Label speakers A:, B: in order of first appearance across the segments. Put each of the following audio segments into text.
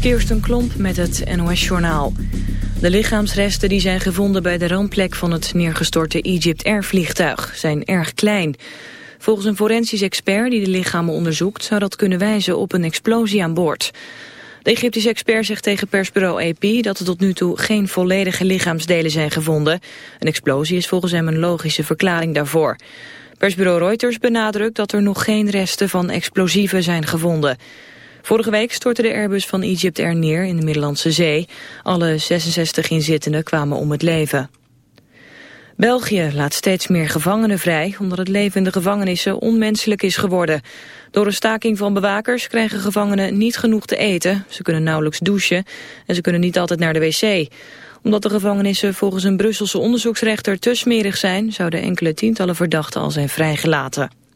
A: Kirsten Klomp met het NOS-journaal. De lichaamsresten die zijn gevonden bij de rampplek van het neergestorte Egypt Air-vliegtuig zijn erg klein. Volgens een forensisch expert die de lichamen onderzoekt zou dat kunnen wijzen op een explosie aan boord. De Egyptische expert zegt tegen persbureau AP dat er tot nu toe geen volledige lichaamsdelen zijn gevonden. Een explosie is volgens hem een logische verklaring daarvoor. Persbureau Reuters benadrukt dat er nog geen resten van explosieven zijn gevonden. Vorige week stortte de Airbus van Egypt Air neer in de Middellandse Zee. Alle 66 inzittenden kwamen om het leven. België laat steeds meer gevangenen vrij omdat het leven in de gevangenissen onmenselijk is geworden. Door een staking van bewakers krijgen gevangenen niet genoeg te eten. Ze kunnen nauwelijks douchen en ze kunnen niet altijd naar de wc. Omdat de gevangenissen volgens een Brusselse onderzoeksrechter te smerig zijn... zouden enkele tientallen verdachten al zijn vrijgelaten.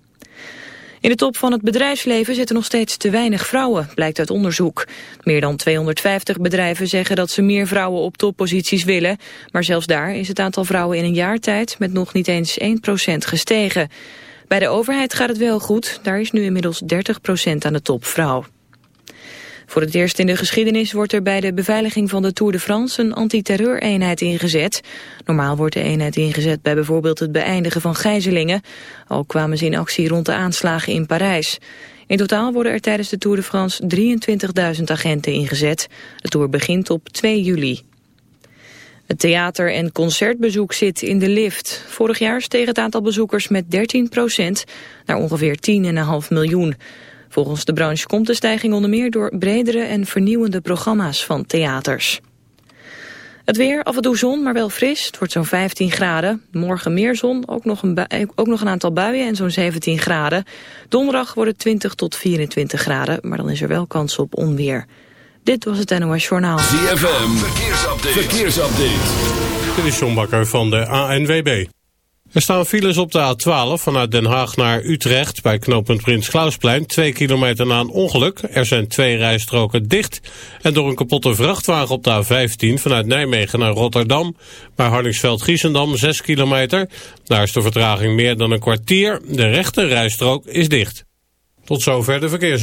A: In de top van het bedrijfsleven zitten nog steeds te weinig vrouwen, blijkt uit onderzoek. Meer dan 250 bedrijven zeggen dat ze meer vrouwen op topposities willen. Maar zelfs daar is het aantal vrouwen in een jaar tijd met nog niet eens 1% gestegen. Bij de overheid gaat het wel goed, daar is nu inmiddels 30% aan de top vrouw. Voor het eerst in de geschiedenis wordt er bij de beveiliging van de Tour de France een antiterreureenheid ingezet. Normaal wordt de eenheid ingezet bij bijvoorbeeld het beëindigen van gijzelingen. Al kwamen ze in actie rond de aanslagen in Parijs. In totaal worden er tijdens de Tour de France 23.000 agenten ingezet. De Tour begint op 2 juli. Het theater- en concertbezoek zit in de lift. Vorig jaar steeg het aantal bezoekers met 13% naar ongeveer 10,5 miljoen. Volgens de branche komt de stijging onder meer door bredere en vernieuwende programma's van theaters. Het weer, af en toe zon, maar wel fris. Het wordt zo'n 15 graden. Morgen meer zon, ook nog een, ook nog een aantal buien en zo'n 17 graden. Donderdag wordt het 20 tot 24 graden, maar dan is er wel kans op onweer. Dit was het NOS Journaal.
B: ZFM, verkeersupdate. verkeersupdate.
C: Dit is John Bakker van de ANWB. Er staan files op de A12 vanuit Den Haag naar Utrecht bij knooppunt Prins Klausplein. Twee kilometer na een ongeluk. Er zijn twee rijstroken dicht. En door een kapotte vrachtwagen op de A15 vanuit Nijmegen naar Rotterdam. Bij Hardingsveld-Giessendam 6 kilometer. Daar is de vertraging meer dan een kwartier. De rechte rijstrook is dicht. Tot zover de verkeers.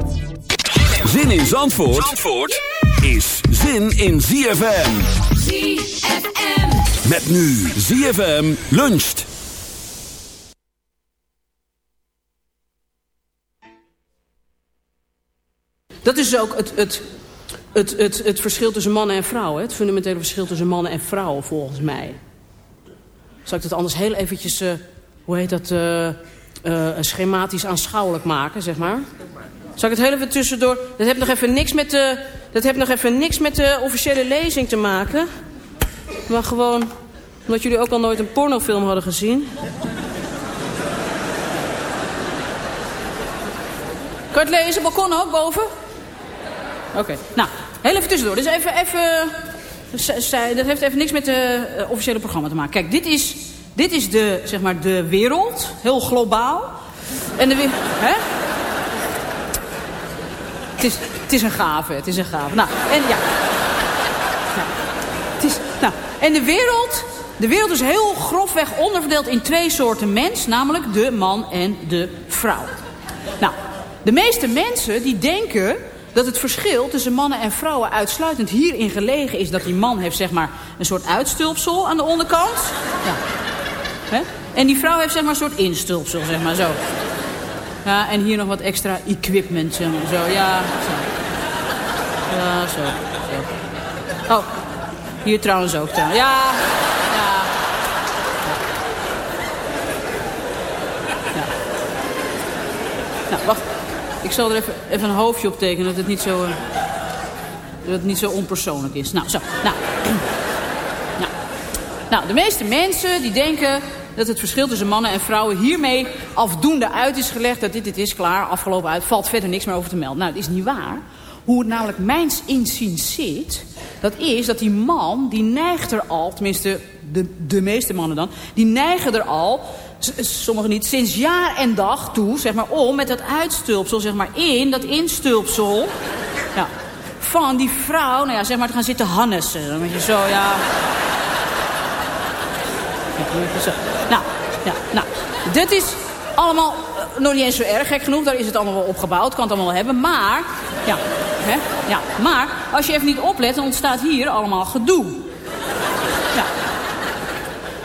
B: Zin in Zandvoort, Zandvoort is zin in ZFM.
D: ZFM.
B: Met nu ZFM luncht.
E: Dat is ook het, het, het, het, het verschil tussen mannen en vrouwen. Het fundamentele verschil tussen mannen en vrouwen, volgens mij. Zal ik dat anders heel eventjes, uh, hoe heet dat, uh, uh, schematisch aanschouwelijk maken, zeg maar? Zal ik het heel even tussendoor... Dat heeft nog even niks met de, dat heeft nog even niks met de officiële lezing te maken. Maar gewoon omdat jullie ook al nooit een pornofilm hadden gezien. Kan het lezen? Balkon ook boven? Oké. Nou, heel even tussendoor. Dus even, even, dat heeft even niks met het officiële programma te maken. Kijk, dit is, dit is de, zeg maar, de wereld. Heel globaal. En de. Hè? Het is, het is een gave, het is een gave. Nou, en ja. Het is, nou, en de wereld, de wereld is heel grofweg onderverdeeld in twee soorten mens. Namelijk de man en de vrouw. Nou, de meeste mensen die denken dat het verschil tussen mannen en vrouwen uitsluitend hierin gelegen is... dat die man heeft zeg maar een soort uitstulpsel aan de onderkant. Ja. En die vrouw heeft zeg maar een soort instulpsel, zeg maar zo. Ja, en hier nog wat extra equipment, zo. Ja, zo. Ja, zo. zo. Oh, hier trouwens ook. Trouwens. Ja, ja. Ja. Nou, wacht. Ik zal er even, even een hoofdje op tekenen, dat het niet zo, eh, dat het niet zo onpersoonlijk is. Nou, zo. Nou. nou. Nou, de meeste mensen die denken dat het verschil tussen mannen en vrouwen hiermee afdoende uit is gelegd. Dat dit, dit is klaar, afgelopen uit, valt verder niks meer over te melden. Nou, dat is niet waar. Hoe het namelijk mijns inziens zit, dat is dat die man, die neigt er al, tenminste de, de meeste mannen dan, die neigen er al, sommigen niet, sinds jaar en dag toe, zeg maar, om met dat uitstulpsel, zeg maar, in dat instulpsel, ja, van die vrouw, nou ja, zeg maar, te gaan zitten hannessen. Dan je zo, ja... Nou, ja, nou, dit is allemaal eh, nog niet eens zo erg gek genoeg. Daar is het allemaal wel opgebouwd, kan het allemaal wel hebben. Maar, ja, hè, ja, maar als je even niet oplet, dan ontstaat hier allemaal gedoe. Ja.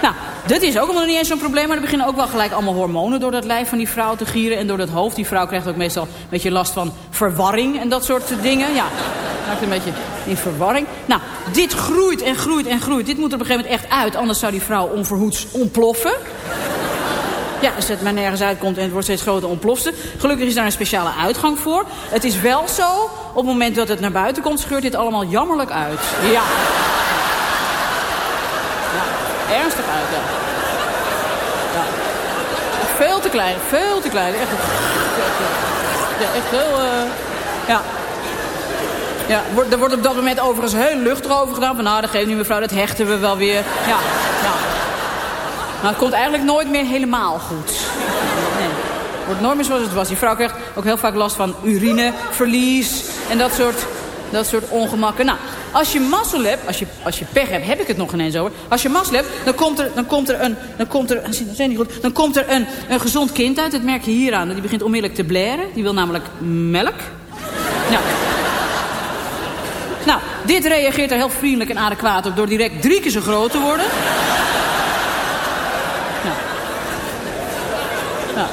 E: Nou, dit is ook allemaal niet eens zo'n probleem. Maar er beginnen ook wel gelijk allemaal hormonen door dat lijf van die vrouw te gieren. En door dat hoofd. Die vrouw krijgt ook meestal een beetje last van verwarring en dat soort dingen. Ja, raakt een beetje in verwarring. Nou, dit groeit en groeit en groeit. Dit moet er op een gegeven moment echt uit. Anders zou die vrouw onverhoeds ontploffen. Ja, als het maar nergens uitkomt en het wordt steeds groter ontploft ze. Gelukkig is daar een speciale uitgang voor. Het is wel zo, op het moment dat het naar buiten komt... scheurt dit allemaal jammerlijk uit. Ja. Ernstig uit, ja. Veel te klein, veel te klein. Echt, ja, echt heel... eh, ja. Ja, er wordt op dat moment overigens heel luchtig over gedaan. Van nou, dat geeft niet mevrouw, dat hechten we wel weer. Ja, ja. Maar het komt eigenlijk nooit meer helemaal goed. Nee. Wordt nooit meer zoals het was. Die vrouw krijgt ook heel vaak last van urineverlies en dat soort, dat soort ongemakken. Nou, als je mazzel hebt, als je, als je pech hebt, heb ik het nog ineens over. Als je mazzel hebt, dan komt er, dan komt er een, dan komt er, zijn goed, dan komt er een, een gezond kind uit. Dat merk je hier aan. Die begint onmiddellijk te blaren. Die wil namelijk melk. Nou. Nou, dit reageert er heel vriendelijk en adequaat op door direct drie keer zo groot te worden. Nou. Nou.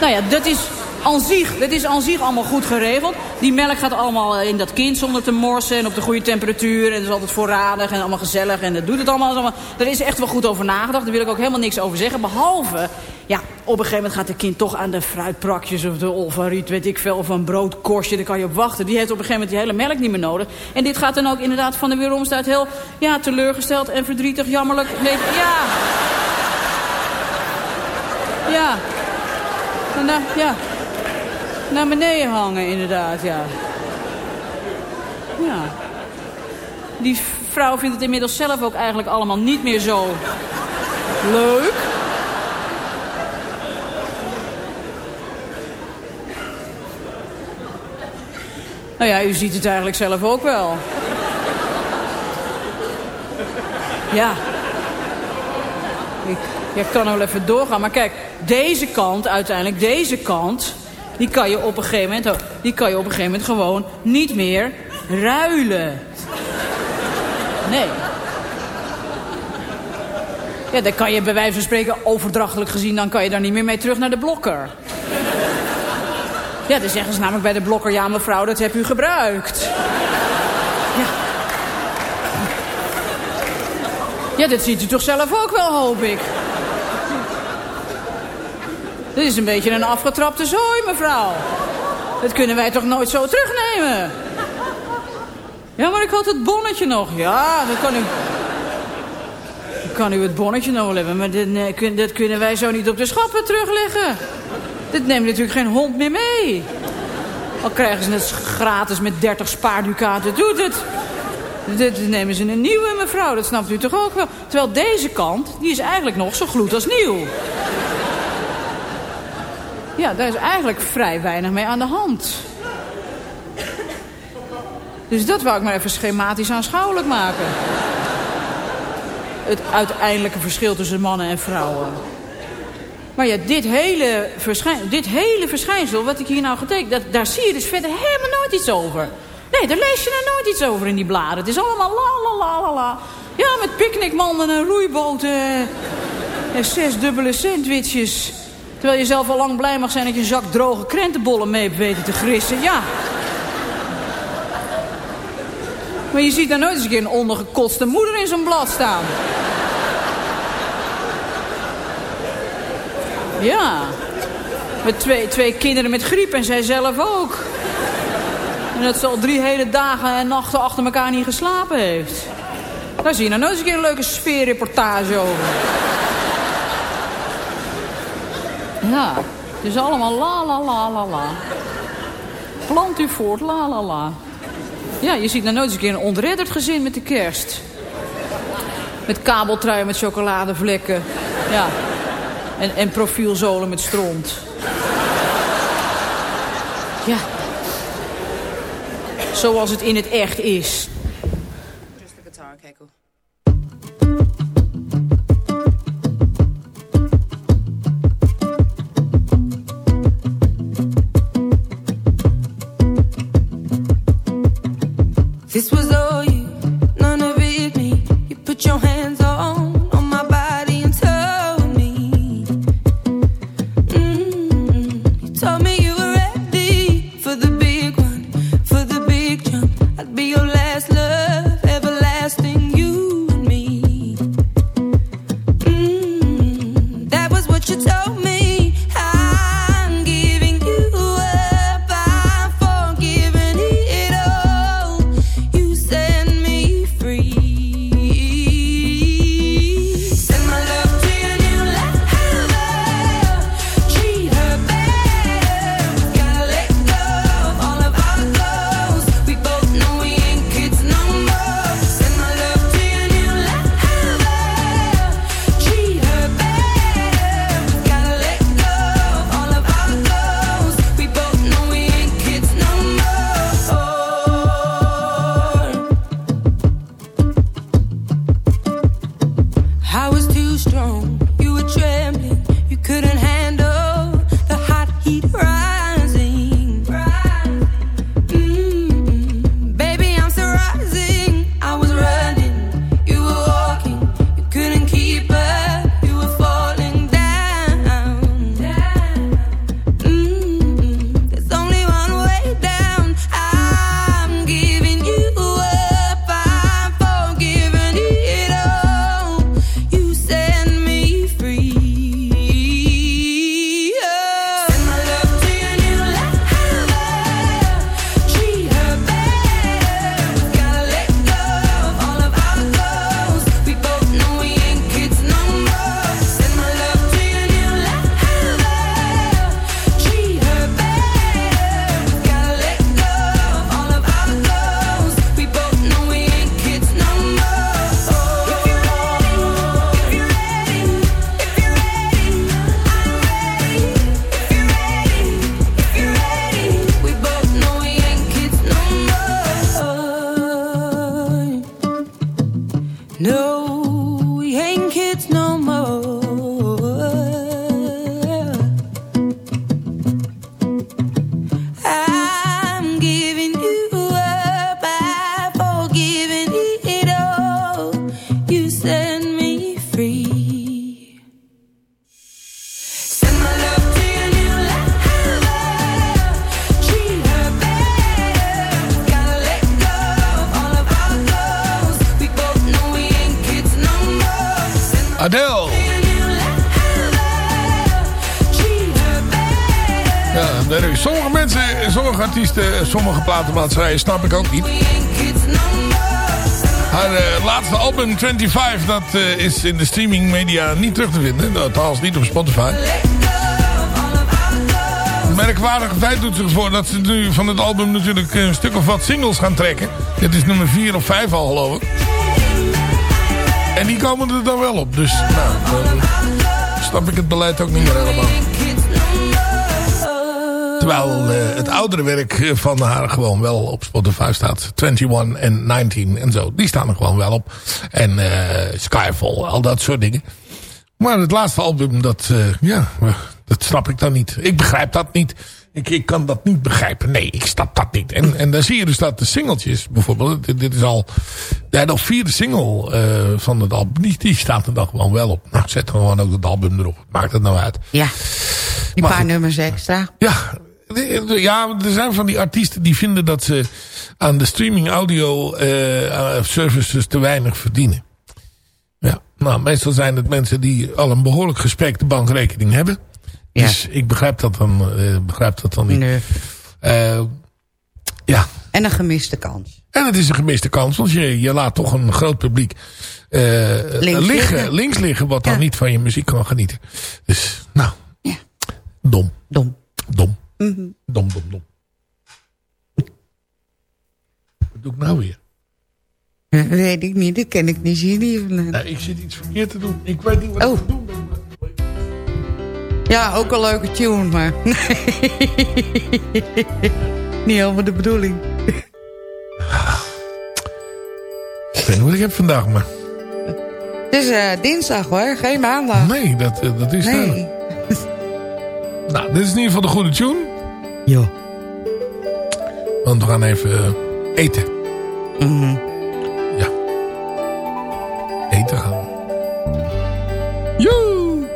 E: Nou ja, dat is aan zich, dat is aan zich allemaal goed geregeld. Die melk gaat allemaal in dat kind zonder te morsen en op de goede temperatuur. En het is altijd voorradig en allemaal gezellig en dat doet het allemaal. allemaal. Daar is echt wel goed over nagedacht. Daar wil ik ook helemaal niks over zeggen. Behalve, ja, op een gegeven moment gaat het kind toch aan de fruitprakjes of de olvariet, weet ik veel, of een broodkorstje. Daar kan je op wachten. Die heeft op een gegeven moment die hele melk niet meer nodig. En dit gaat dan ook inderdaad van de weeromstuit heel, ja, teleurgesteld en verdrietig, jammerlijk. Nee, ja. Ja. Nou, ja. Naar beneden hangen, inderdaad, ja. Ja. Die vrouw vindt het inmiddels zelf ook eigenlijk allemaal niet meer zo leuk. Nou ja, u ziet het eigenlijk zelf ook wel. Ja. Ik, ik kan wel even doorgaan. Maar kijk, deze kant uiteindelijk, deze kant... die kan je op een gegeven moment, die kan je op een gegeven moment gewoon niet meer ruilen. Nee. Ja, dan kan je bij wijze van spreken overdrachtelijk gezien... dan kan je daar niet meer mee terug naar de blokker. Ja, dan zeggen ze namelijk bij de blokker... ja, mevrouw, dat heb u gebruikt. Ja. Ja, dat ziet u toch zelf ook wel, hoop ik. Dit is een beetje een afgetrapte zooi, mevrouw. Dat kunnen wij toch nooit zo terugnemen? Ja, maar ik had het bonnetje nog. Ja, dan kan u... Dan kan u het bonnetje nog wel hebben, maar dit, dat kunnen wij zo niet op de schappen terugleggen. Dit neemt natuurlijk geen hond meer mee. Al krijgen ze het gratis met 30 spaarducaten, doet het. Dit nemen ze een nieuwe, mevrouw, dat snapt u toch ook wel. Terwijl deze kant, die is eigenlijk nog zo gloed als nieuw.
F: Ja, daar is eigenlijk vrij weinig mee aan de hand. Dus dat wou ik maar even schematisch aanschouwelijk maken. Het uiteindelijke verschil tussen mannen en vrouwen. Maar ja, dit hele, dit hele verschijnsel, wat ik hier nou getekend... Dat, daar zie je dus verder helemaal nooit iets over. Nee, daar lees je nou nooit iets over in die bladen. Het is allemaal la la la la la. Ja, met picknickmanden en roeiboten... En zes dubbele sandwiches. Terwijl je zelf al lang blij mag zijn dat je zak droge krentenbollen mee hebt weten te grissen. Ja. Maar je ziet daar nooit eens een keer een ondergekotste moeder in zo'n blad staan. Ja. Met twee, twee kinderen met griep en zij zelf ook. En dat ze al drie hele dagen en nachten achter elkaar niet geslapen heeft. Daar zie je nou nooit eens een keer een leuke sfeerreportage over. Ja, het is allemaal la la la la la. Plant u voort, la la la. Ja, je ziet nou nooit eens een keer een ontredderd gezin met de kerst. Met kabeltruien met chocoladevlekken. Ja. En, en profielzolen met stront. Ja. Zoals het in het echt is.
G: Platenmaatschappijen snap ik ook niet. Haar eh, laatste album 25, dat eh, is in de streaming media niet terug te vinden. Althans niet op Spotify. Een merkwaardige feit doet zich voor dat ze nu van het album natuurlijk een stuk of wat singles gaan trekken. Dit is nummer 4 of 5 al geloof ik. En die komen er dan wel op. Dus nou, dan snap ik het beleid ook niet meer helemaal. Terwijl eh, het oudere werk van haar gewoon wel op Spotify staat. 21 en 19 en zo. Die staan er gewoon wel op. En eh, Skyfall, al dat soort dingen. Maar het laatste album, dat, eh, ja, dat snap ik dan niet. Ik begrijp dat niet. Ik, ik kan dat niet begrijpen. Nee, ik snap dat niet. En, en dan zie je dus dat de singeltjes bijvoorbeeld. Dit, dit is al de vierde single van het album. Die, die staat er dan gewoon wel op. Nou, zet gewoon ook het album erop. Maakt het nou uit.
H: Ja, die
G: Maar
H: paar
G: goed.
H: nummers extra.
G: Ja, ja, er zijn van die artiesten die vinden dat ze aan de streaming audio eh, services te weinig verdienen. Ja, nou, meestal zijn het mensen die al een behoorlijk gespekte bankrekening hebben.
H: Ja.
G: Dus ik begrijp dat dan, eh, begrijp dat dan niet.
H: Nee.
G: Eh, ja,
H: En een gemiste kans.
G: en het is een gemiste kans, want je, je laat toch een groot publiek eh, liggen,
H: liggen.
G: links liggen, wat dan niet van je muziek kan genieten. Dus, nou,
H: Ja.
G: dom,
H: Dom.
G: dom,
H: Mhm.
G: dom, dom, dom. Wat doe ik nou weer?
H: Ja, Weet ik niet, dat ken ik niet zien. hier.
G: Nou, ik zit iets verkeerd te doen. Ik weet niet wat
H: Oh.
G: ik te doen ben.
H: Ja, ook een leuke tune, maar... niet helemaal de bedoeling.
G: Ik weet niet wat ik heb vandaag, maar...
H: Het is eh, dinsdag hoor, geen maandag.
G: Nee, dat, eh, dat is
H: Nee.
G: duidelijk. Nou, dit is in ieder geval de goede tune.
H: Ja.
G: Want we gaan even eh, eten.
H: Mhm.
G: Ja. Eten gaan we. Joe!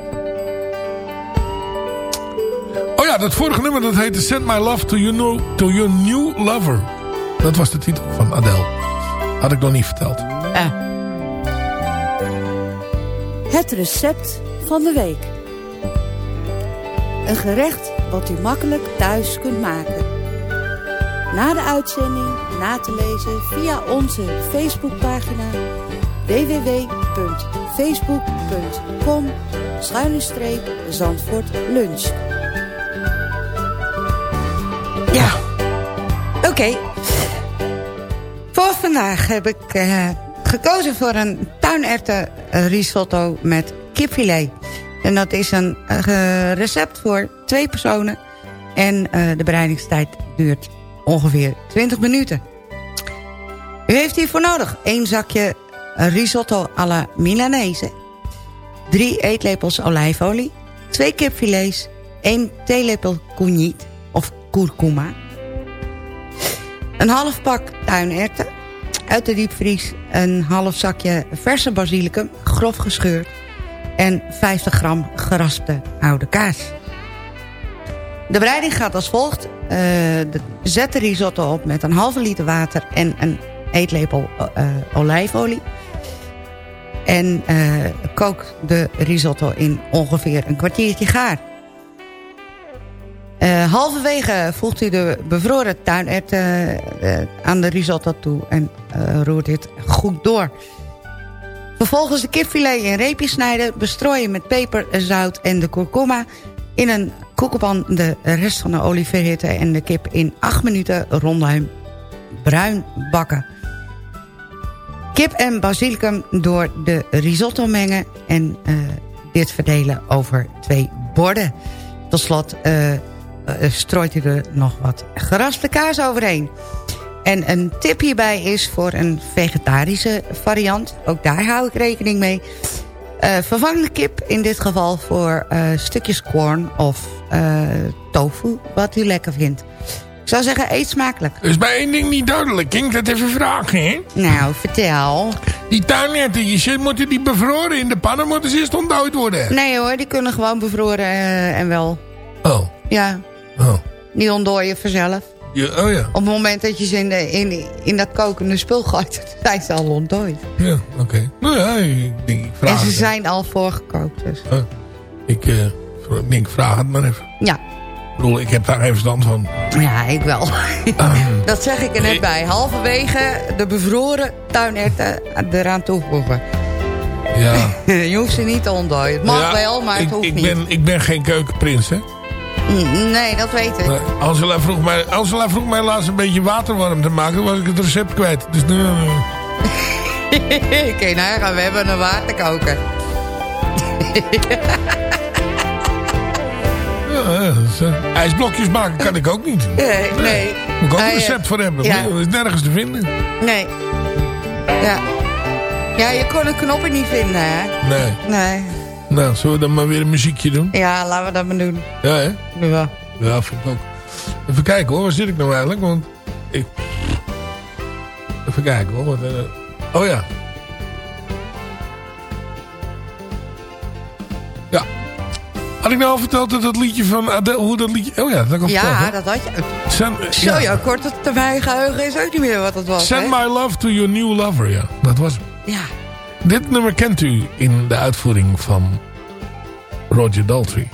G: Oh ja, dat vorige nummer dat heette Send My Love to Your, no, to your New Lover. Dat was de titel van Adele. Had ik nog niet verteld.
H: Ah.
F: Het recept van de week. Een gerecht wat u makkelijk thuis kunt maken. Na de uitzending na te lezen via onze Facebookpagina www.facebook.com Zandvoort Lunch.
H: Ja. Oké. Voor vandaag heb ik eh, gekozen voor een tuinerwten risotto met kipfilet. En dat is een eh, recept voor twee personen. En eh, de bereidingstijd duurt ongeveer 20 minuten. U heeft hiervoor nodig één zakje risotto alla Milanese. Drie eetlepels olijfolie. Twee kipfilets. één theelepel cognit of kurkuma. Een half pak tuinerwten uit de diepvries. Een half zakje verse basilicum, grof gescheurd. En 50 gram geraspte oude kaas. De bereiding gaat als volgt. Eh, zet de risotto op met een halve liter water en een eetlepel eh, olijfolie. En eh, kook de risotto in ongeveer een kwartiertje gaar. Halverwege voegt u de bevroren tuinerwten eh, aan de risotto toe en roert dit goed door. Vervolgens de kipfilet in reepjes snijden, bestrooien met peper, zout en de kurkuma. In een koekenpan de rest van de olie verhitten en de kip in 8 minuten ronduit bruin bakken. Kip en basilicum door de risotto mengen en eh, dit verdelen over twee borden. Tot slot eh, strooit u er nog wat geraspte kaas overheen. En een tip hierbij is voor een vegetarische variant. Ook daar hou ik rekening mee. Eh, vervang de kip in dit geval voor eh, stukjes korn of eh, tofu, wat u lekker vindt. Ik zou zeggen, eet smakelijk.
G: Er is bij één ding niet duidelijk. Ik dat even vragen, hè?
H: Nou, vertel.
G: Die tuinerwten, moeten die bevroren in de pannen, moeten ze eerst ontdooid worden?
H: Nee hoor, die kunnen gewoon bevroren en wel.
G: Oh,
H: Ja,
G: oh.
H: die ontdooien vanzelf.
G: Ja, oh ja.
H: Op het moment dat je ze in, de, in, in dat kokende spul gooit, zijn ze al ontdooid.
G: Ja, oké. Nou ja, ik, denk, ik vraag
H: En ze
G: het.
H: zijn al voorgekookt. Dus.
G: Oh, ik, denk, vraag het maar even.
H: Ja,
G: Ik bedoel, ik heb daar geen verstand van.
H: ja, ik wel. dat zeg ik er net bij. Halverwege de bevroren tuinerwten eraan toevoegen.
G: Ja.
H: je hoeft ze niet te ontdooien. Het mag
G: Ja,
H: wel, maar het
G: ik,
H: hoeft
G: ik
H: niet.
G: Ben, ik ben geen keukenprins, hè.
H: Mm, Nee, dat weet ik.
G: Angela, vroeg mij, Angela vroeg mij laatst een beetje water warm te maken. Was ik het recept kwijt. Dus nu... eh,
H: Oké, nou gaan we hebben een waterkoker.
G: ja, eh, ijsblokjes maken kan ik ook niet.
H: Nee, nee.
G: Moet ik ook
H: Ah,
G: een
H: ja.
G: recept voor hebben.
H: Ja.
G: Dat is nergens te vinden.
H: Nee. Ja. Ja, je kon de knoppen niet vinden, hè?
G: Nee.
H: Nee.
G: Nou, zullen we dan maar weer een muziekje doen?
H: Ja, laten we dat maar doen.
G: Ja, hè?
H: Ja.
G: Ja, vind ik ook. Even kijken hoor, waar zit ik nou eigenlijk? Want ik... Even kijken hoor. Wat, eh, Oh ja. Ja. Had ik nou al verteld dat dat liedje van Adele, hoe dat liedje... Oh ja, dat had ik al verteld.
H: Ja,
G: hè?
H: dat had je.
G: Send,
H: Zo,
G: ja.
H: ja, korte termijn geheugen is ook niet meer wat het was,
G: Send
H: hè?
G: my love to your new lover, ja. Dat was hem.
H: Ja.
G: Dit nummer kent u in de uitvoering van Roger Daltrey.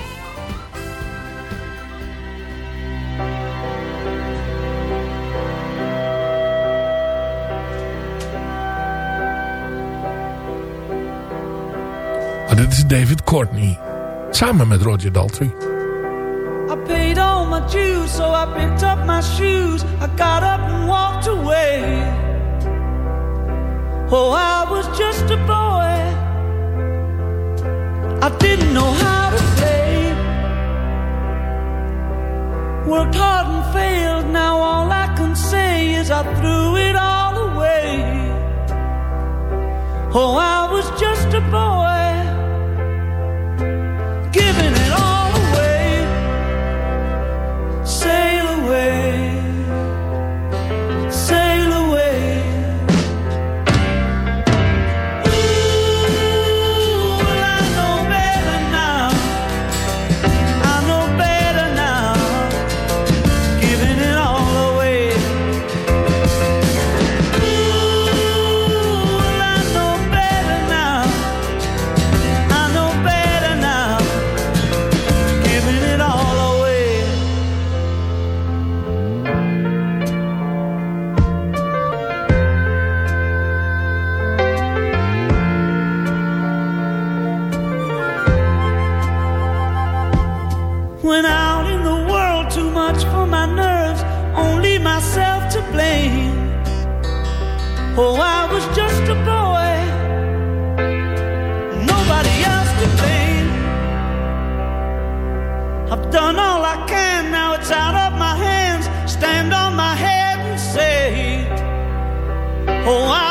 G: Dit is David Courtney. Samen met Roger Daltrey.
I: I paid all my dues, so I picked up my shoes. I got up and walked away. Oh, I was just a boy. I didn't know how to play. Worked hard and failed, now all I can say is I threw it all away. Oh, I was just a boy. Oh, I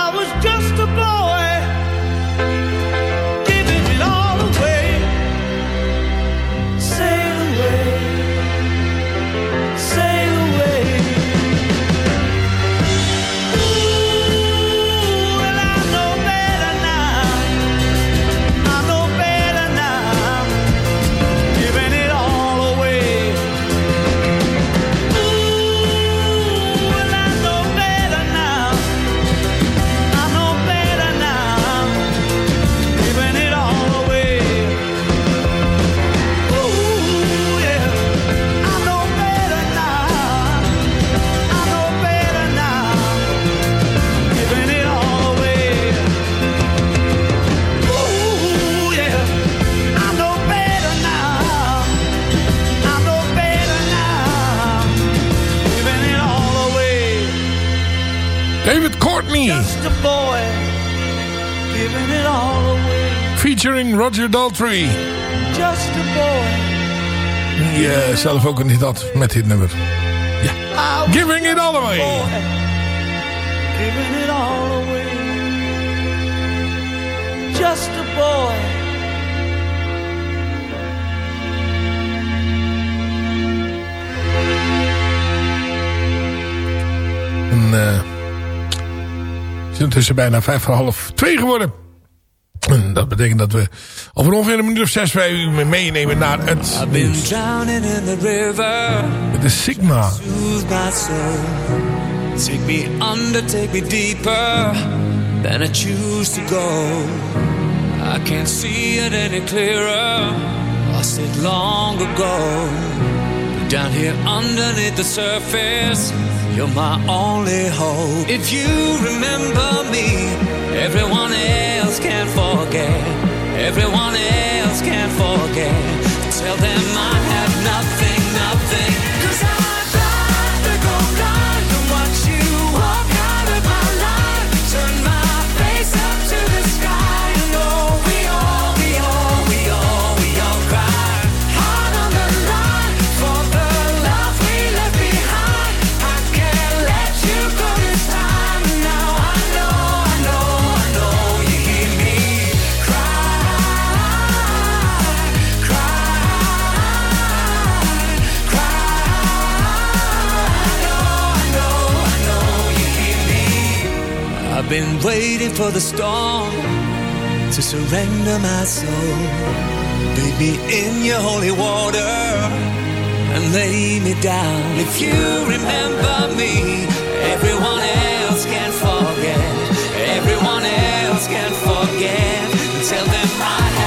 I: away.
G: Featuring Roger Daltrey.
I: Just a boy.
G: Die eh, zelf ook een hit had met dit nummer. Ja. Giving it all away.
I: boy. Giving it all away. Just a boy.
G: En, eh, het is intussen bijna vijf voor half twee geworden. En dat betekent dat we over ongeveer een minuut of zes wij u meenemen naar het nieuws. Sigma.
I: Take me under, take me deeper than I choose to go. I can't see it any clearer. Lost it long ago. Down here underneath the surface, you're my only hope. If you remember me, everyone else can forget. Everyone else can forget. Tell them I have nothing, nothing.
J: I've been waiting for the storm to surrender my soul. Bathe me in your holy water and lay me down. If you remember me, everyone else can forget. Everyone else can forget. Tell them I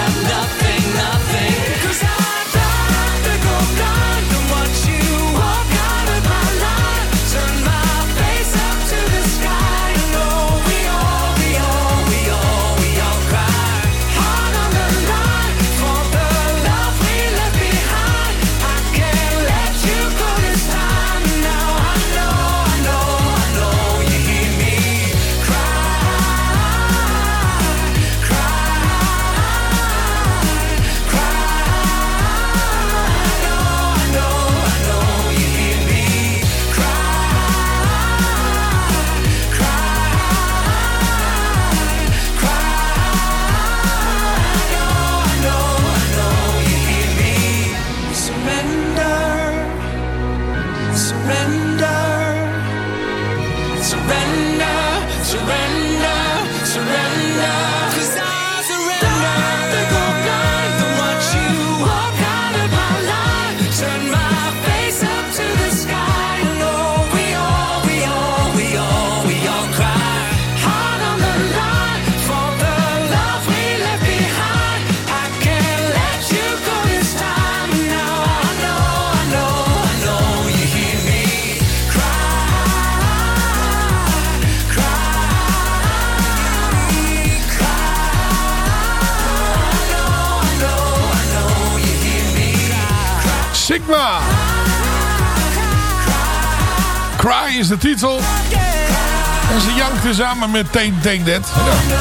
G: samen met Take, Take That. Ja.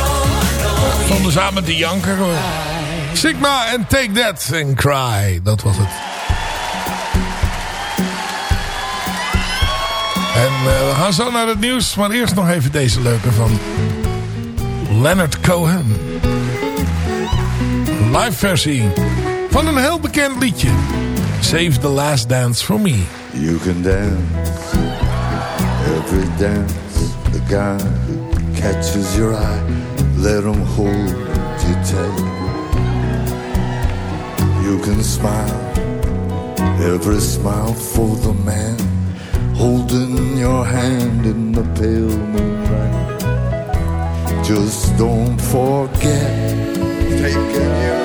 G: Stonden samen te janken. Sigma en Take That en Cry. Dat was het. En eh, we gaan zo naar het nieuws. Maar eerst nog even deze leuke van Leonard Cohen. Live versie van een heel bekend liedje. Save the last dance for me.
K: You can dance every dance. The guy catches your eye, let him hold you tight. You can smile every smile for the man holding your hand in the pale moonlight. Just don't forget taking you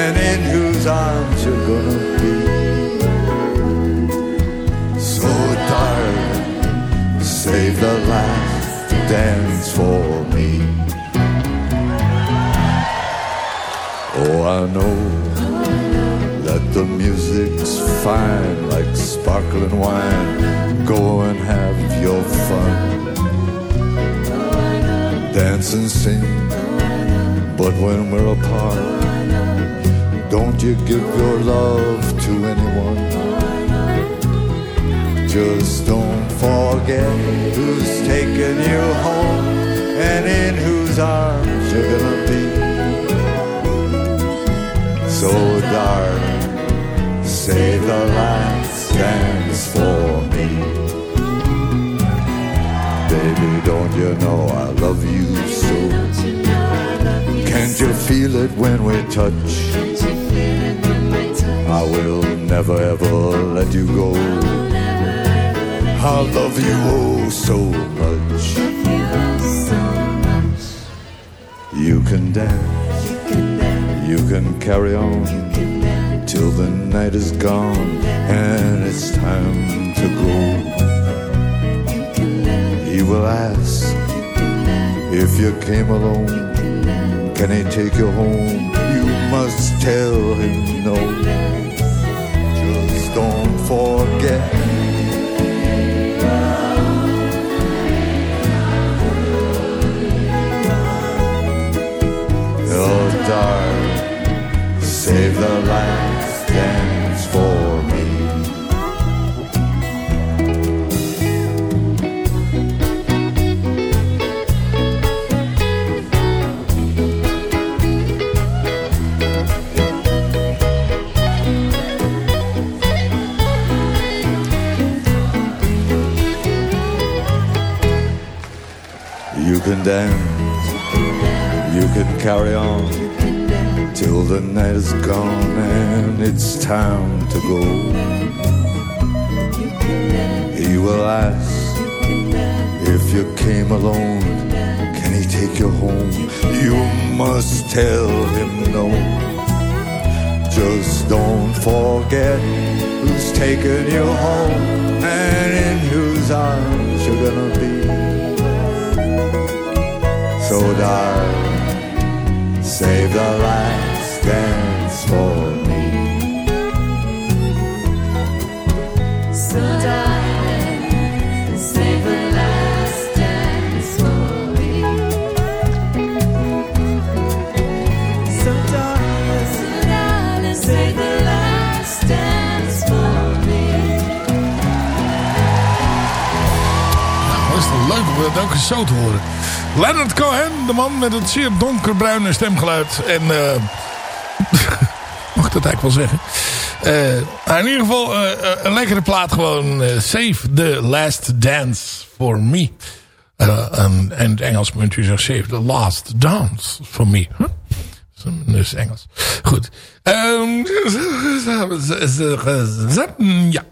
K: and in whose arms you're gonna be. So darling, save the last dance for me. Oh, I know that the music's fine like sparkling wine. Go and have your fun. Dance and sing, but when we're apart, don't you give your love to anyone. Just don't forget who's taking you home and in whose arms you're gonna be. So darling, say the last dance for me. Baby, don't you know I love you so? Can't you feel it when we touch? I will never ever let you go. I love you oh so much. You can dance, you can carry on till the night is gone and it's time to go. He will ask if you came alone. Can he take you home? You must tell him no. Darling, save the last dance for me. You can dance, you can carry on the night is gone and it's time to go. He will ask if you came alone, can he take you home? You must tell him no. Just don't forget who's taking you home and in whose arms you're gonna be. So darling, save the last dance for me.
D: So darling, save the last dance for me. So darling, so darling, save the last dance for me.
G: Nou, is het leuk om dat ook eens zo te horen. Leonard Cohen, de man met het zeer donkerbruine stemgeluid. En, eh mag ik dat eigenlijk wel zeggen? Eh, in ieder geval eh, eh, een lekkere plaat gewoon. Save the last dance for me. Eh, en in het Engels moet je zeggen Save the last dance for me. Huh? Dus Engels. Goed. Ehm, ja.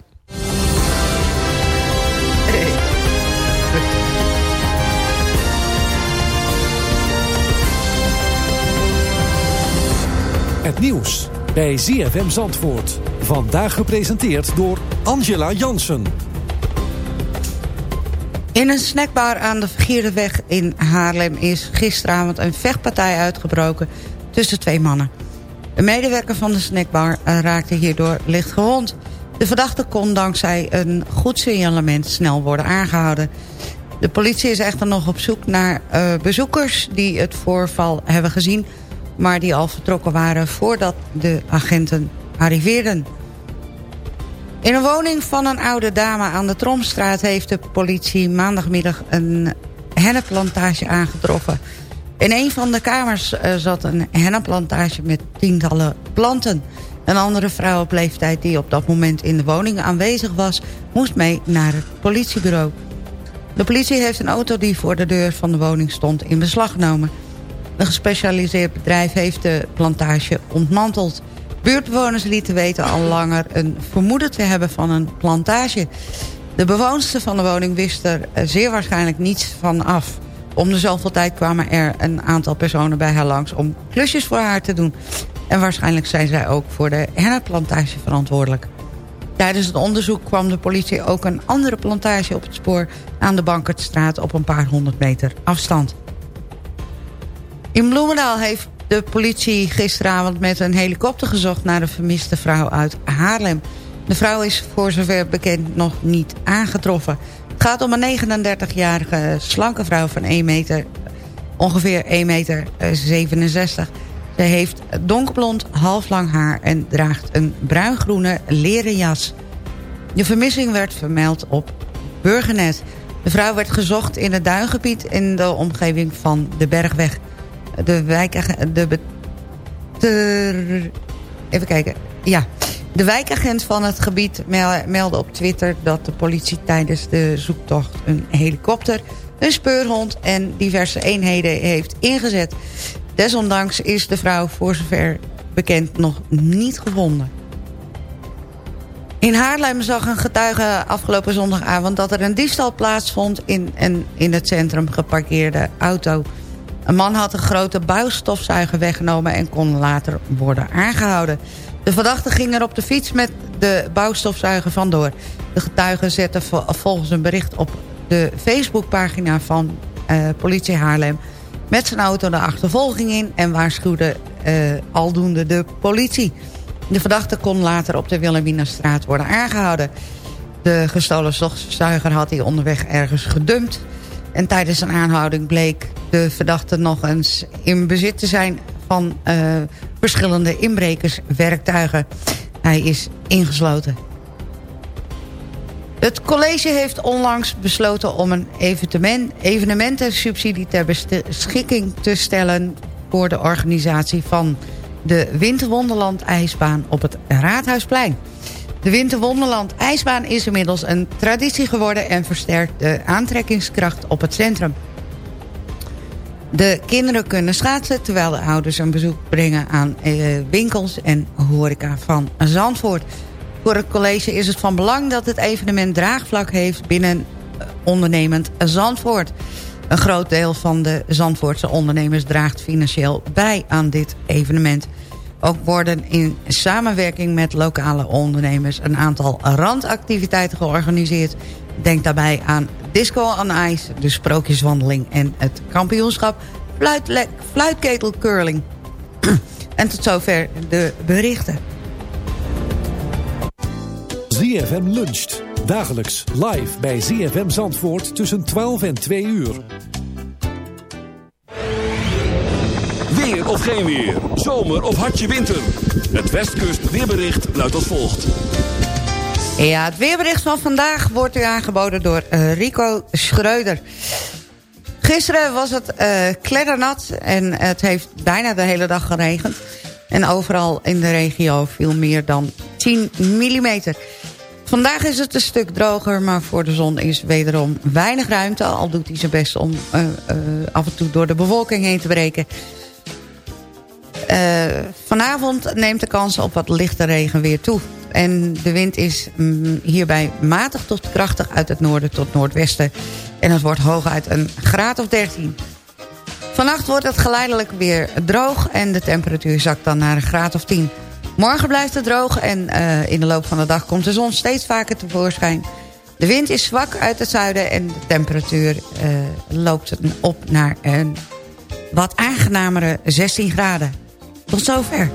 L: Het nieuws bij ZFM Zandvoort. Vandaag gepresenteerd door Angela Jansen.
H: In een snackbar aan de Vergierenweg in Haarlem is gisteravond een vechtpartij uitgebroken tussen twee mannen. Een medewerker van de snackbar eh, raakte hierdoor licht gewond. De verdachte kon dankzij een goed signalement snel worden aangehouden. De politie is echter nog op zoek naar eh, bezoekers die het voorval hebben gezien... maar die al vertrokken waren voordat de agenten arriveerden. In een woning van een oude dame aan de Tromstraat... heeft de politie maandagmiddag een hennepplantage aangetroffen. In een van de kamers eh, zat een hennepplantage met tientallen planten. Een andere vrouw op leeftijd die op dat moment in de woning aanwezig was... moest mee naar het politiebureau. De politie heeft een auto die voor de deur van de woning stond in beslag genomen. Een gespecialiseerd bedrijf heeft de plantage ontmanteld. Buurtbewoners lieten weten al langer een vermoeden te hebben van een plantage. De bewoonster van de woning wist er eh, zeer waarschijnlijk niets van af. Om de zoveel tijd kwamen er een aantal personen bij haar langs... om klusjes voor haar te doen. En waarschijnlijk zijn zij ook voor de hennepplantage verantwoordelijk. Tijdens het onderzoek kwam de politie ook een andere plantage op het spoor... aan de Bankertstraat op een paar honderd meter afstand. In Bloemendaal heeft de politie gisteravond met een helikopter gezocht... naar de vermiste vrouw uit Haarlem. De vrouw is voor zover bekend nog niet aangetroffen. Het gaat om een 39-jarige slanke vrouw van 1 meter, ongeveer 1 meter eh, 67. Ze heeft donkerblond, halflang haar en draagt een bruingroene leren jas. De vermissing werd vermeld op Burgernet. De vrouw werd gezocht in het duingebied in de omgeving van de Bergweg. De wijk... De, even kijken. Ja. De wijkagent van het gebied mel- meldde op Twitter... dat de politie tijdens de zoektocht een helikopter, een speurhond... en diverse eenheden heeft ingezet. Desondanks is de vrouw voor zover bekend nog niet gevonden. In Haarlem zag een getuige afgelopen zondagavond... dat er een diefstal plaatsvond in een in het centrum geparkeerde auto. Een man had een grote buisstofzuiger weggenomen... en kon later worden aangehouden. De verdachte ging er op de fiets met de bouwstofzuiger vandoor. De getuige zette vo- volgens een bericht op de Facebookpagina van eh, politie Haarlem... met zijn auto de achtervolging in en waarschuwde eh, aldoende de politie. De verdachte kon later op de Wilhelminastraat worden aangehouden. De gestolen stofzuiger had hij onderweg ergens gedumpt. En tijdens een aanhouding bleek de verdachte nog eens in bezit te zijn van eh, verschillende inbrekerswerktuigen. Hij is ingesloten. Het college heeft onlangs besloten om een evenement, evenementensubsidie ter beschikking te stellen voor de organisatie van de Winterwonderland ijsbaan op het Raadhuisplein. De Winterwonderland ijsbaan is inmiddels een traditie geworden en versterkt de aantrekkingskracht op het centrum. De kinderen kunnen schaatsen terwijl de ouders een bezoek brengen aan eh, winkels en horeca van Zandvoort. Voor het college is het van belang dat het evenement draagvlak heeft binnen eh, ondernemend Zandvoort. Een groot deel van de Zandvoortse ondernemers draagt financieel bij aan dit evenement. Ook worden in samenwerking met lokale ondernemers een aantal randactiviteiten georganiseerd. Denk daarbij aan Disco on Ice, de sprookjeswandeling en het kampioenschap fluitketel curling. en tot zover de berichten.
L: ZFM luncht. Dagelijks live bij ZFM Zandvoort tussen 12 en 2 uur.
M: Of geen weer. Zomer of hartje winter. Het Westkust weerbericht luidt als volgt.
H: Ja, het weerbericht van vandaag wordt u aangeboden door eh, Rico Schreuder. Gisteren was het eh kleddernat en het heeft bijna de hele dag geregend. En overal in de regio viel meer dan 10 mm. Vandaag is het een stuk droger, maar voor de zon is wederom weinig ruimte. Al doet hij zijn best om eh, af en toe door de bewolking heen te breken. Eh, vanavond neemt de kans op wat lichte regen weer toe. En de wind is mm, hierbij matig tot krachtig uit het noorden tot noordwesten. En het wordt hooguit een graad of 13. Vannacht wordt het geleidelijk weer droog en de temperatuur zakt dan naar een graad of 10. Morgen blijft het droog en eh, in de loop van de dag komt de zon steeds vaker tevoorschijn. De wind is zwak uit het zuiden en de temperatuur eh, loopt op naar een wat aangenamere 16 graden. Tot zover.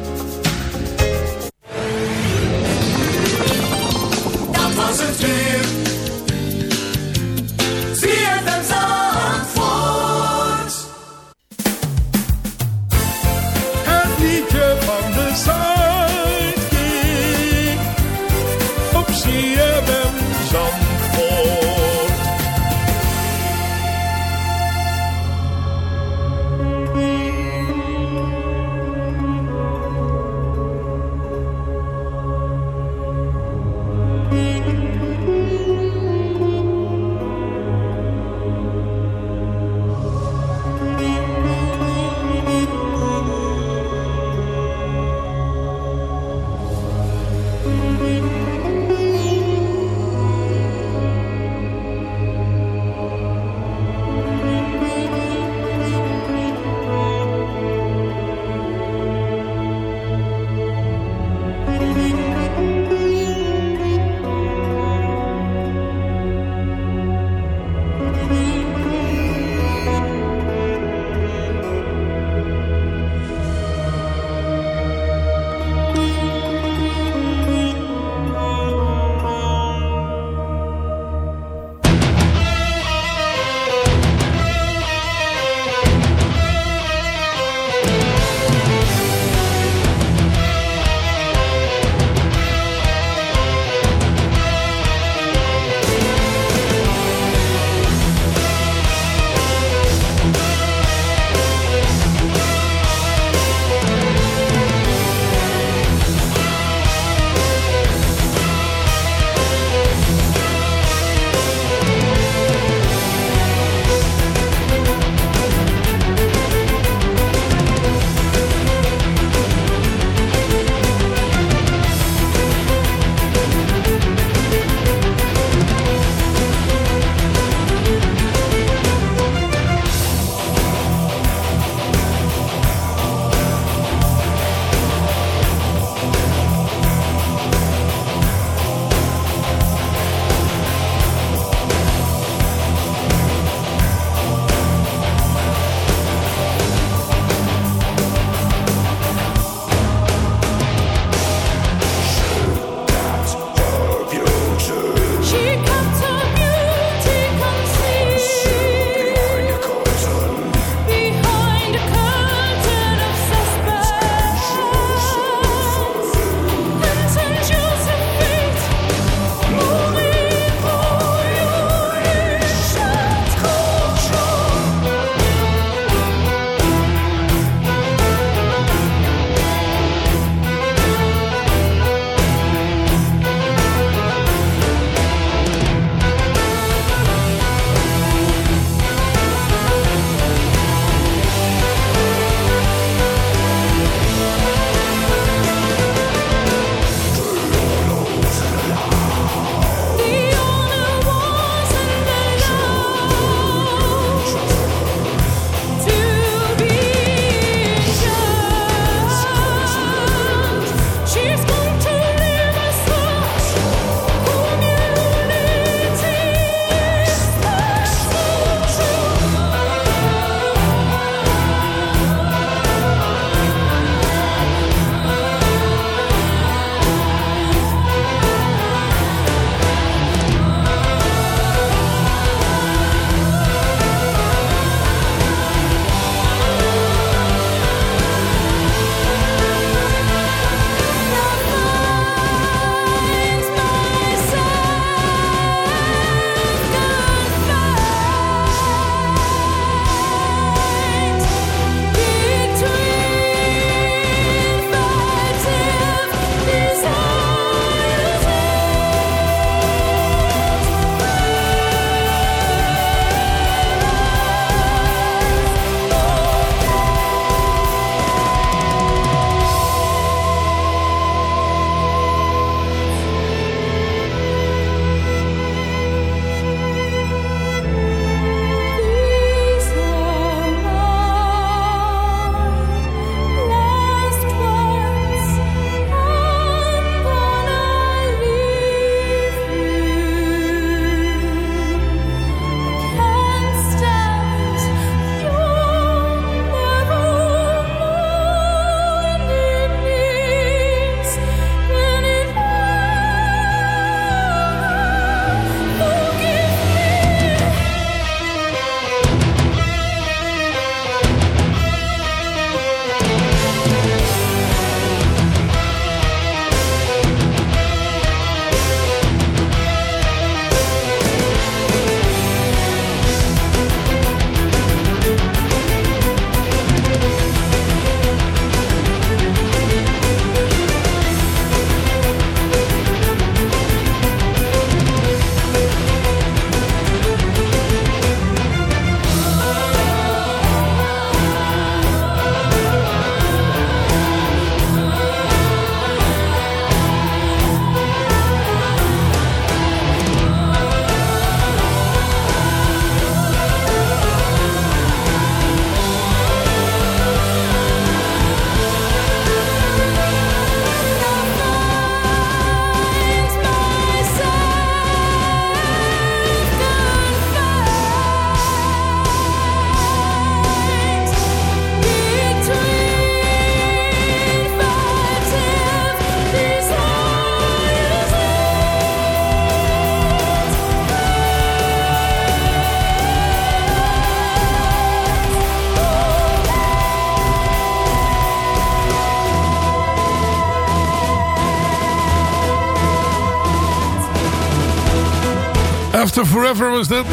G: After Forever was dat.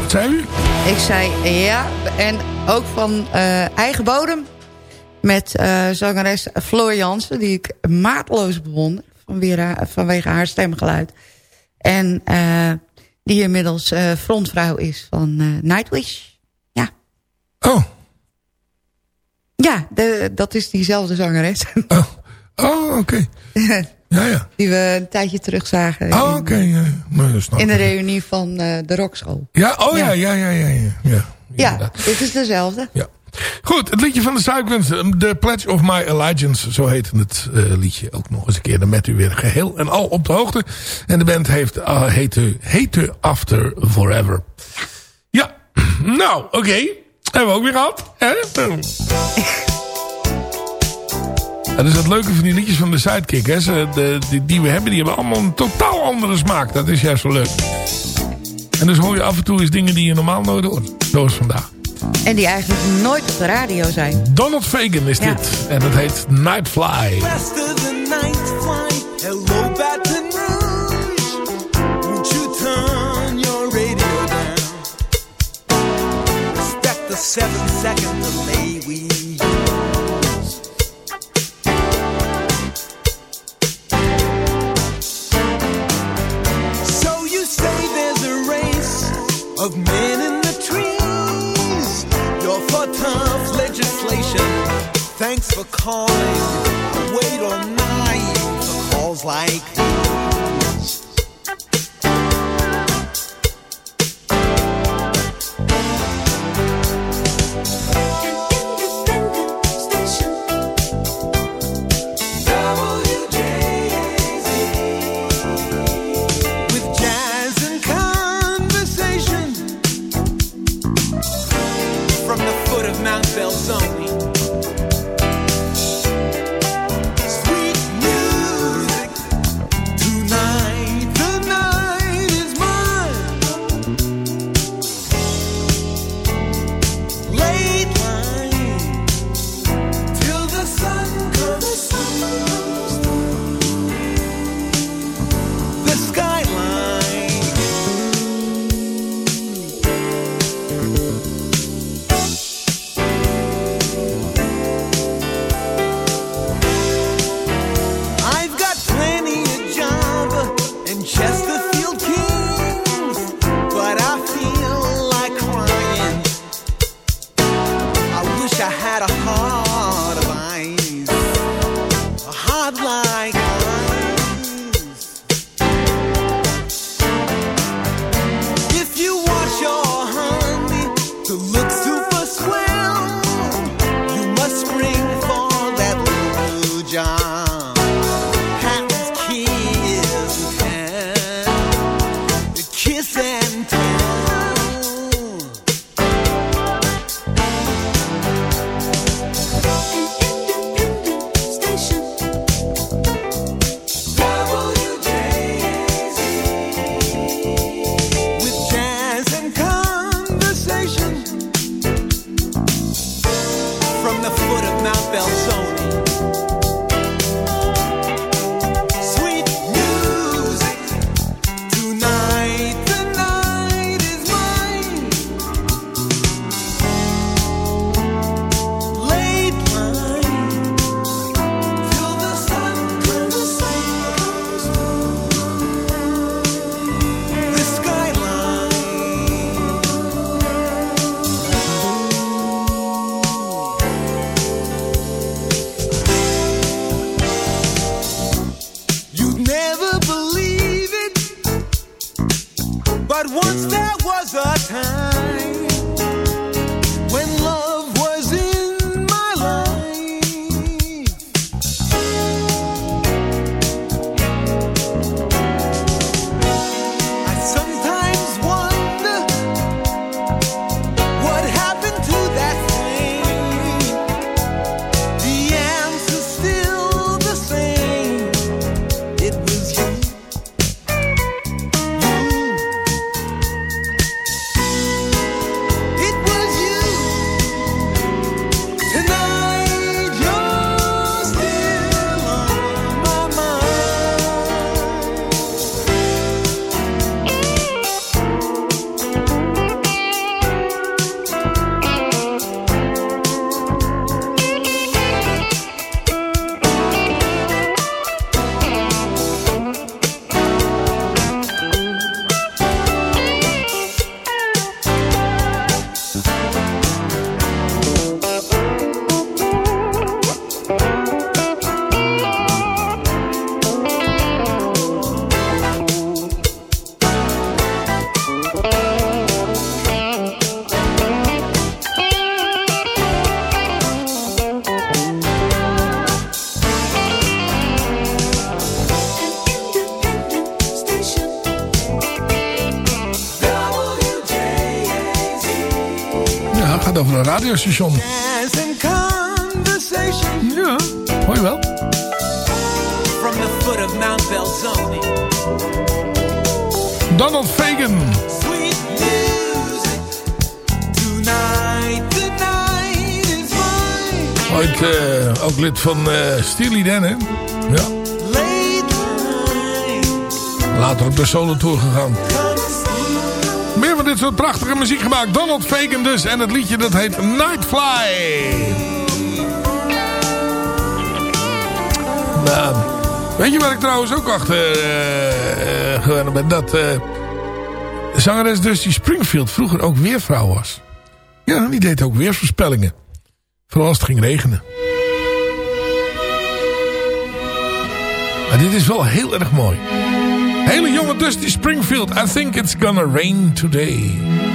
G: Wat zei u?
H: Ik zei ja, en ook van eh, eigen bodem. Met eh, zangeres Floor Jansen, die ik maatloos bewonder. Vanwege haar, stemgeluid. En eh, die inmiddels frontvrouw is van Nightwish. Ja.
G: Oh.
H: Ja, de, dat is diezelfde zangeres.
G: Oh, oké. Ja, ja.
H: Die we een tijdje terug zagen.
G: Oh,
H: in-
G: oké. ja. Nou,
H: In de reunie van eh, de Rockschool.
G: Ja, oh ja, ja, ja, ja. ja, ja.
H: Dit is dezelfde.
G: Ja. Goed, het liedje van de Cyclones, The Pledge of My Allegiance, zo heette het eh, liedje ook nog eens een keer. Dan bent u weer geheel en al op de hoogte. En de band heeft, uh, heette, heette After Forever. Ja, nou, oké. Hebben we ook weer gehad. Hè? Dat is het leuke van die liedjes van de Sidekick. Hè? Ze, de, die, die we hebben, die hebben allemaal een totaal andere smaak. Dat is juist zo leuk. En dus hoor je af en toe eens dingen die je normaal nooit hoort. Zoals vandaag.
H: En die eigenlijk nooit op de radio zijn.
G: Donald Fagan is dit. En dat heet Nightfly.
J: Rest of the
G: radiostation. Ja, hoor je wel.
J: From the foot of Mount Belzoni.
G: Donald Fagan.
J: Sweet music. Tonight the night is mine.
G: Ooit eh, ook lid van eh Steely Dan, hè? Ja. Later op de solo tour gegaan. Dit soort prachtige muziek gemaakt. Donald Fagan dus. En het liedje dat heet Nightfly. Nou, weet je waar ik trouwens ook achter geworden ben? Dat de zangeres Dusty Springfield vroeger ook weervrouw was. Ja, die deed ook weersvoorspellingen. Vooral als het ging regenen. Maar dit is wel heel erg mooi. Hele jonge Dusty Springfield. I think it's gonna rain today.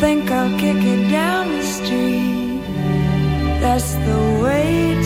D: Think I'll kick it down the street. That's the way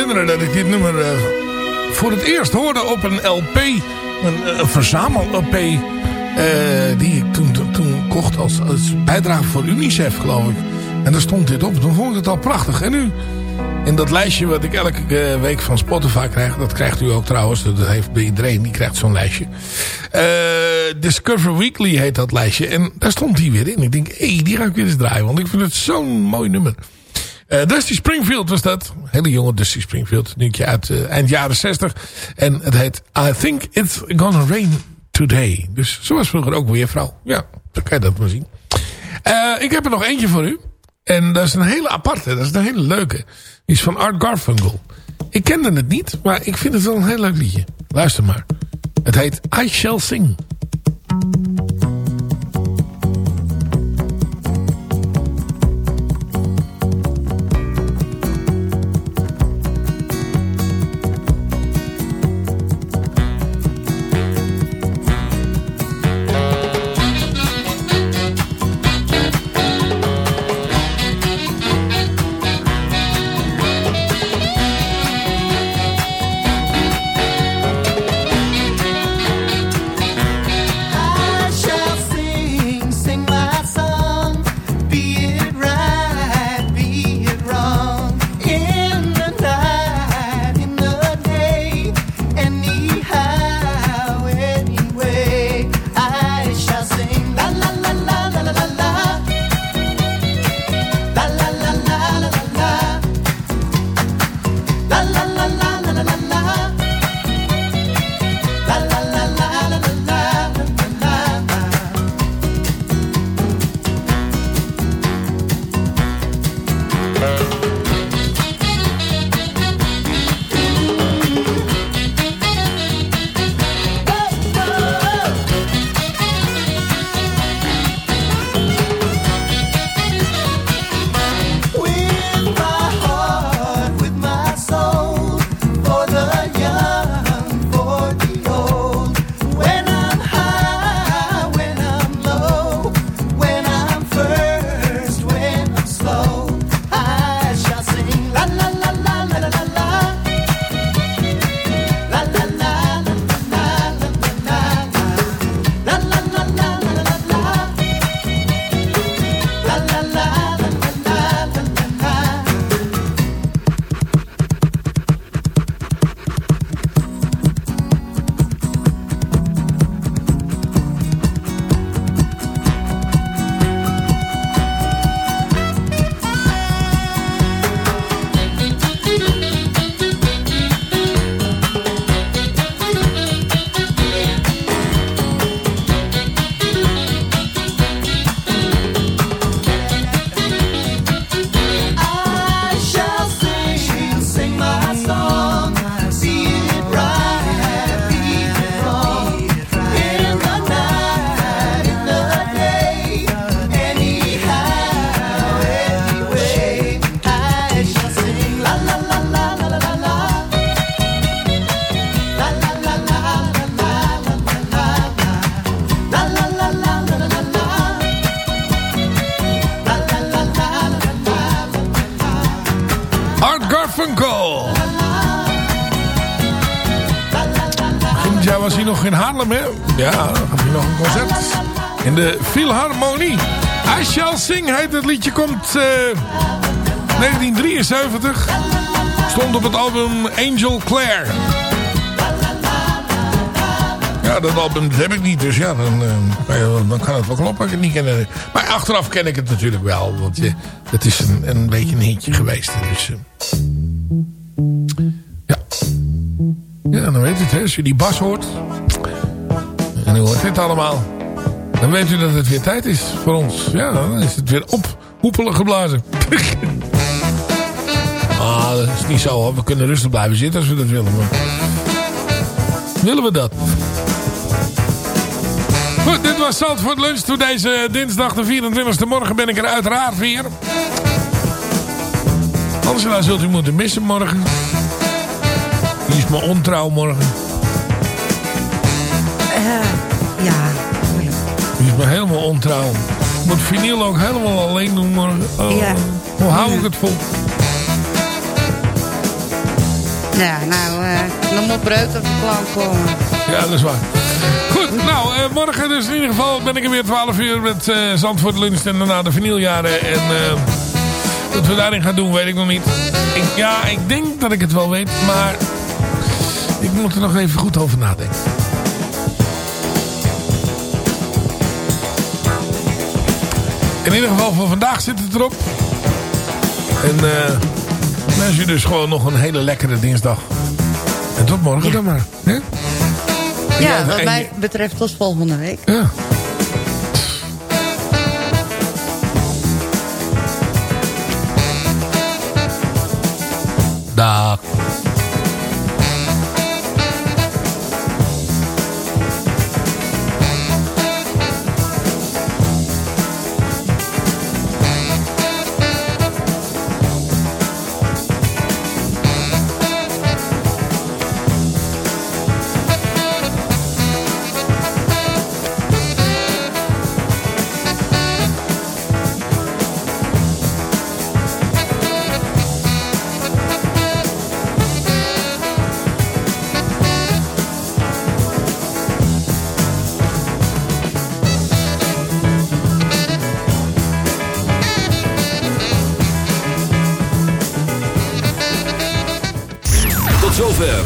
G: herinneren dat ik dit nummer eh, voor het eerst hoorde op een LP. Een, eh, verzamel-LP. eh, die ik toen, kocht als, als bijdrage voor UNICEF, geloof ik. En daar stond dit op. Toen vond ik het al prachtig. En nu, in dat lijstje wat ik elke week van Spotify krijg. Dat krijgt u ook trouwens. Dat heeft bij iedereen. Die krijgt zo'n lijstje. Discover Weekly heet dat lijstje. En daar stond die weer in. Ik denk, hé, die ga ik weer eens draaien. Want ik vind het zo'n mooi nummer. Eh, Dusty Springfield was dat. Hele jonge Dusty Springfield. Nieuwtje uit eh, eind jaren 60. En het heet I Think It's Gonna Rain Today. Dus ze was vroeger ook weer vrouw. Ja, dan kan je dat maar zien. Eh, ik heb er nog eentje voor u. En dat is een hele aparte. Dat is een hele leuke. Die is van Art Garfunkel. Ik kende het niet, maar ik vind het wel een heel leuk liedje. Luister maar. Het heet I Shall Sing. Sing heet het liedje. Komt eh, 1973. Stond op het album Angel Claire. Ja, dat album heb ik niet. Dus ja, dan, eh, kan het wel kloppen. Ik het niet ken. Maar achteraf ken ik het natuurlijk wel. Want je, het is een, een beetje een hitje geweest. Dus, eh, ja. Ja, dan weet het. Hè. Als je die bas hoort. En u hoort dit allemaal. Dan weet u dat het weer tijd is voor ons. Ja, dan is het weer op. Hoepelen geblazen. ah, dat is niet zo hoor. We kunnen rustig blijven zitten als we dat willen. Maar... Willen we dat? Goed, dit was Zandvoort Lunch. Voor deze dinsdag de 24e morgen ben ik er uiteraard weer. Angela zult u moeten missen morgen. Die is me ontrouw morgen.
H: Eh, ja,
G: moet vinyl ook helemaal alleen doen morgen. Oh,
H: Ja.
G: Hoe hou ik het vol?
H: ja nou, eh dan moet breuk op de plan komen.
G: Ja, dat is waar. Goed, nou, eh, morgen dus in ieder geval ben ik er weer 12 uur met eh Zandvoort Lunch en daarna de vinyljaren. En eh, wat we daarin gaan doen, weet ik nog niet. Ik, ja, ik denk dat ik het wel weet, maar ik moet er nog even goed over nadenken. In ieder geval voor vandaag zit het erop. En eh wens je dus gewoon nog een hele lekkere dinsdag. En tot morgen dan maar. hè?
H: Ja, wat mij betreft tot volgende week.
G: Ja.